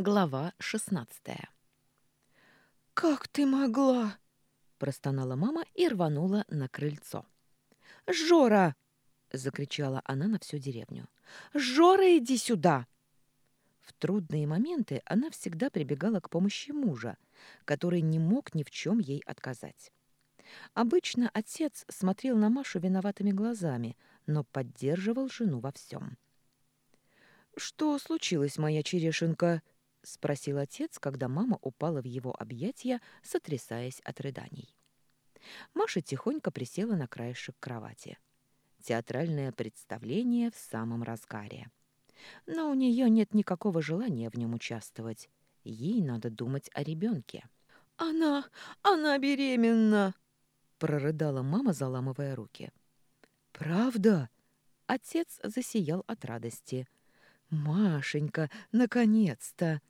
Глава шестнадцатая. «Как ты могла?» – простонала мама и рванула на крыльцо. «Жора!» – закричала она на всю деревню. «Жора, иди сюда!» В трудные моменты она всегда прибегала к помощи мужа, который не мог ни в чем ей отказать. Обычно отец смотрел на Машу виноватыми глазами, но поддерживал жену во всем. «Что случилось, моя черешенка?» — спросил отец, когда мама упала в его объятия, сотрясаясь от рыданий. Маша тихонько присела на краешек кровати. Театральное представление в самом разгаре. Но у нее нет никакого желания в нем участвовать. Ей надо думать о ребенке. «Она... она беременна!» — прорыдала мама, заламывая руки. «Правда?» Отец засиял от радости. «Машенька, наконец-то!»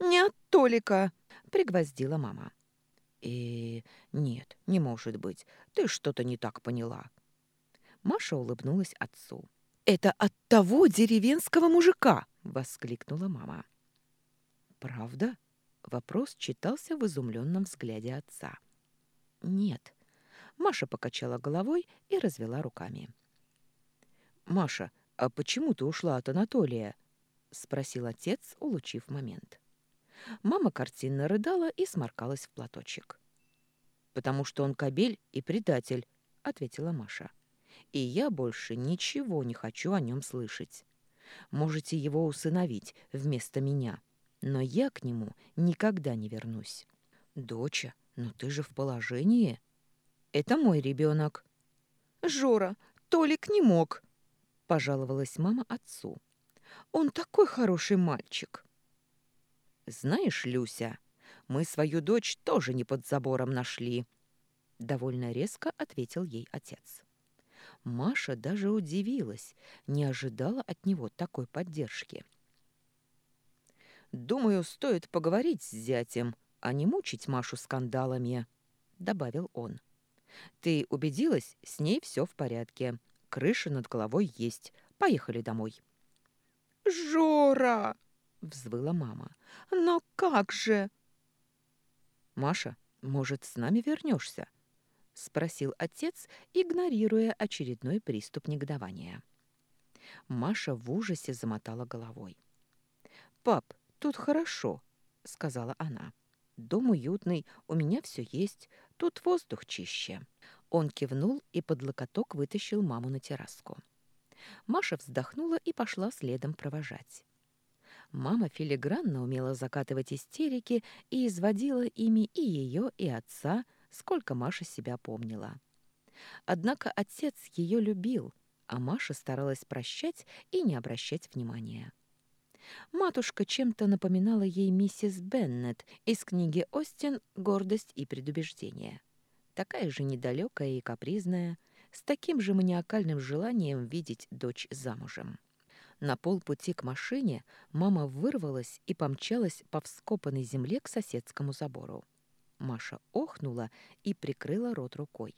«Не от Толика!» — пригвоздила мама. «И «Э, нет, не может быть. Ты что-то не так поняла». Маша улыбнулась отцу. «Это от того деревенского мужика!» — воскликнула мама. «Правда?» — вопрос читался в изумленном взгляде отца. «Нет». Маша покачала головой и развела руками. «Маша, а почему ты ушла от Анатолия?» — спросил отец, улучив момент. Мама картинно рыдала и сморкалась в платочек. «Потому что он кобель и предатель», — ответила Маша. «И я больше ничего не хочу о нем слышать. Можете его усыновить вместо меня, но я к нему никогда не вернусь». «Доча, ну ты же в положении?» «Это мой ребенок». «Жора, Толик не мог», — пожаловалась мама отцу. «Он такой хороший мальчик». «Знаешь, Люся, мы свою дочь тоже не под забором нашли», — довольно резко ответил ей отец. Маша даже удивилась, не ожидала от него такой поддержки. «Думаю, стоит поговорить с зятем, а не мучить Машу скандалами», — добавил он. «Ты убедилась, с ней все в порядке. Крыша над головой есть. Поехали домой». «Жора!» Взвыла мама. «Но как же?» «Маша, может, с нами вернешься?» — спросил отец, игнорируя очередной приступ негодования. Маша в ужасе замотала головой. «Пап, тут хорошо», — сказала она. «Дом уютный, у меня все есть, тут воздух чище». Он кивнул и под локоток вытащил маму на терраску. Маша вздохнула и пошла следом провожать. Мама филигранно умела закатывать истерики и изводила ими и ее, и отца, сколько Маша себя помнила. Однако отец ее любил, а Маша старалась прощать и не обращать внимания. Матушка чем-то напоминала ей миссис Беннет из книги Остин «Гордость и предубеждение». Такая же недалекая и капризная, с таким же маниакальным желанием видеть дочь замужем. На полпути к машине мама вырвалась и помчалась по вскопанной земле к соседскому забору. Маша охнула и прикрыла рот рукой.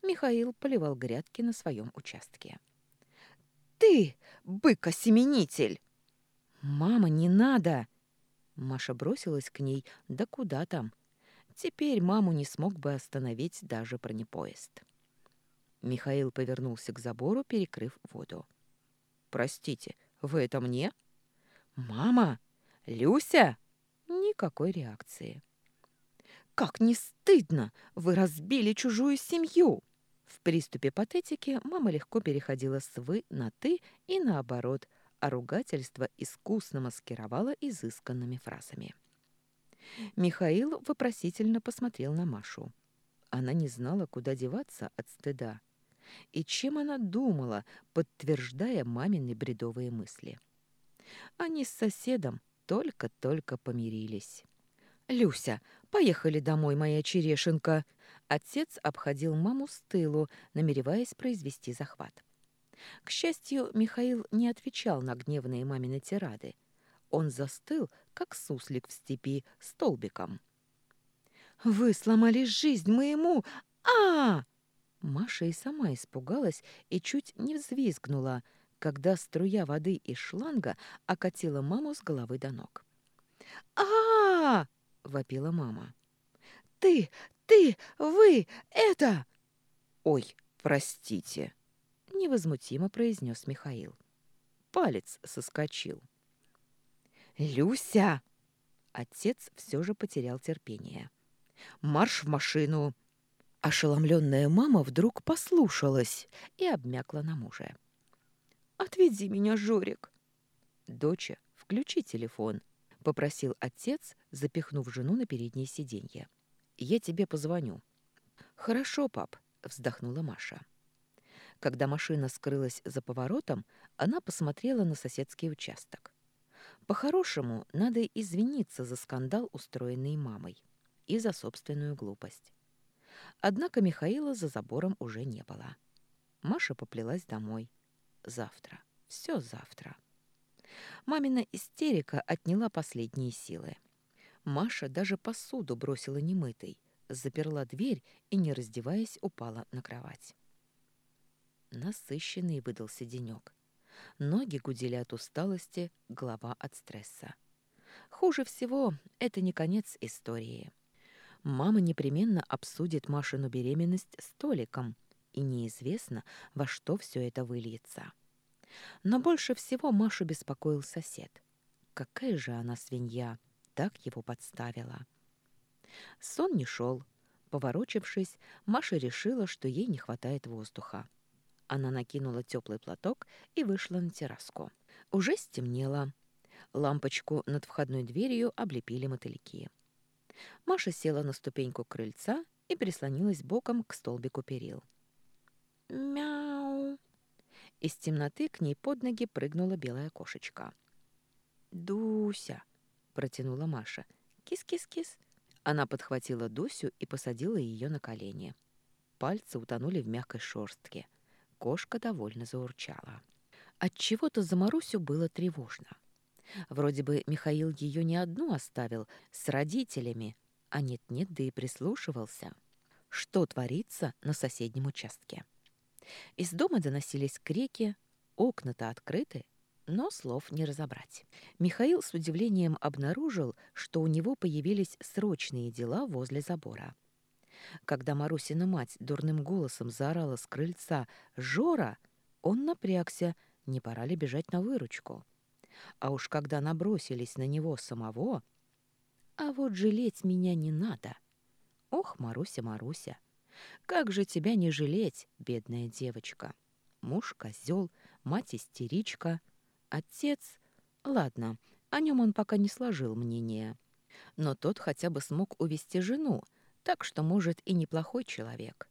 Михаил поливал грядки на своем участке. «Ты, бык-осеменитель!» «Мама, не надо!» Маша бросилась к ней, да куда там. Теперь маму не смог бы остановить даже бронепоезд. Михаил повернулся к забору, перекрыв воду. Простите, вы это мне? Мама? Люся? Никакой реакции. Как не стыдно! Вы разбили чужую семью! В приступе патетики мама легко переходила с «вы» на «ты» и наоборот, а ругательство искусно маскировала изысканными фразами. Михаил вопросительно посмотрел на Машу. Она не знала, куда деваться от стыда и чем она думала, подтверждая мамины бредовые мысли. Они с соседом только-только помирились. «Люся, поехали домой, моя черешенка!» Отец обходил маму с тылу, намереваясь произвести захват. К счастью, Михаил не отвечал на гневные мамины тирады. Он застыл, как суслик в степи, столбиком. «Вы сломали жизнь моему! а, -а, -а Маша и сама испугалась и чуть не взвизгнула, когда струя воды из шланга окатила маму с головы до ног. а, -а, -а вопила мама. «Ты, ты, вы, это...» «Ой, простите», — невозмутимо произнес Михаил. Палец соскочил. «Люся!» Отец все же потерял терпение. «Марш в машину!» Ошеломленная мама вдруг послушалась и обмякла на мужа. «Отведи меня, Жорик!» «Доча, включи телефон», — попросил отец, запихнув жену на переднее сиденье. «Я тебе позвоню». «Хорошо, пап», — вздохнула Маша. Когда машина скрылась за поворотом, она посмотрела на соседский участок. По-хорошему, надо извиниться за скандал, устроенный мамой, и за собственную глупость. Однако Михаила за забором уже не было. Маша поплелась домой. Завтра. Все завтра. Мамина истерика отняла последние силы. Маша даже посуду бросила немытой, заперла дверь и, не раздеваясь, упала на кровать. Насыщенный выдался денек. Ноги гудели от усталости, голова от стресса. Хуже всего это не конец истории. Мама непременно обсудит Машину беременность с Толиком, и неизвестно, во что все это выльется. Но больше всего Машу беспокоил сосед. Какая же она свинья, так его подставила. Сон не шел. Поворочившись, Маша решила, что ей не хватает воздуха. Она накинула теплый платок и вышла на терраску. Уже стемнело. Лампочку над входной дверью облепили мотыльки. Маша села на ступеньку крыльца и прислонилась боком к столбику перил. «Мяу!» Из темноты к ней под ноги прыгнула белая кошечка. «Дуся!» — протянула Маша. «Кис-кис-кис!» Она подхватила Дусю и посадила ее на колени. Пальцы утонули в мягкой шерстке. Кошка довольно заурчала. Отчего-то за Марусю было тревожно. Вроде бы Михаил ее не одну оставил, с родителями, а нет-нет, да и прислушивался. Что творится на соседнем участке? Из дома доносились крики, окна-то открыты, но слов не разобрать. Михаил с удивлением обнаружил, что у него появились срочные дела возле забора. Когда Марусина мать дурным голосом заорала с крыльца «Жора!», он напрягся, не пора ли бежать на выручку. А уж когда набросились на него самого... А вот жалеть меня не надо. Ох, Маруся, Маруся, как же тебя не жалеть, бедная девочка. Муж козел, мать истеричка, отец... Ладно, о нем он пока не сложил мнение. Но тот хотя бы смог увести жену, так что, может, и неплохой человек.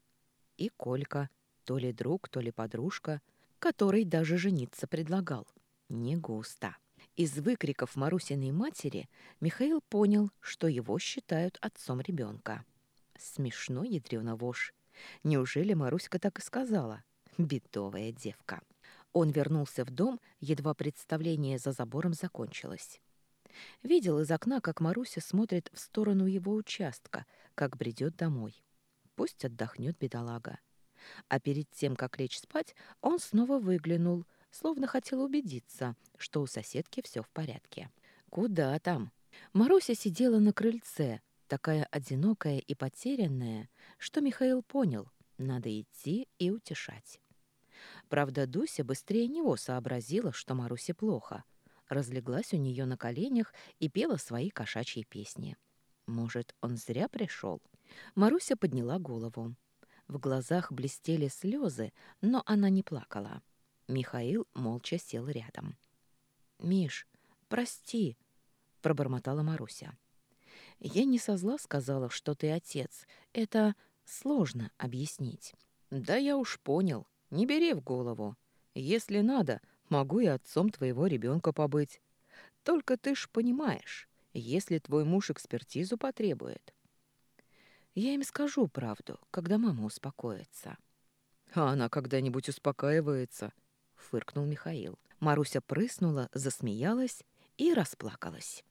И Колька, то ли друг, то ли подружка, который даже жениться предлагал. Не густо. Из выкриков Марусиной матери Михаил понял, что его считают отцом ребенка. Смешно, ядрёна вошь. Неужели Маруська так и сказала? Бедовая девка. Он вернулся в дом, едва представление за забором закончилось. Видел из окна, как Маруся смотрит в сторону его участка, как бредет домой. Пусть отдохнет бедолага. А перед тем, как лечь спать, он снова выглянул, словно хотел убедиться, что у соседки все в порядке. Куда там? Маруся сидела на крыльце, такая одинокая и потерянная, что Михаил понял, надо идти и утешать. Правда, Дуся быстрее него сообразила, что Марусе плохо, разлеглась у нее на коленях и пела свои кошачьи песни. Может, он зря пришел? Маруся подняла голову. В глазах блестели слезы, но она не плакала. Михаил молча сел рядом. «Миш, прости», — пробормотала Маруся. «Я не со зла сказала, что ты отец. Это сложно объяснить». «Да я уж понял. Не бери в голову. Если надо, могу и отцом твоего ребенка побыть. Только ты ж понимаешь, если твой муж экспертизу потребует. Я им скажу правду, когда мама успокоится. А она когда-нибудь успокаивается, фыркнул Михаил. Маруся прыснула, засмеялась и расплакалась.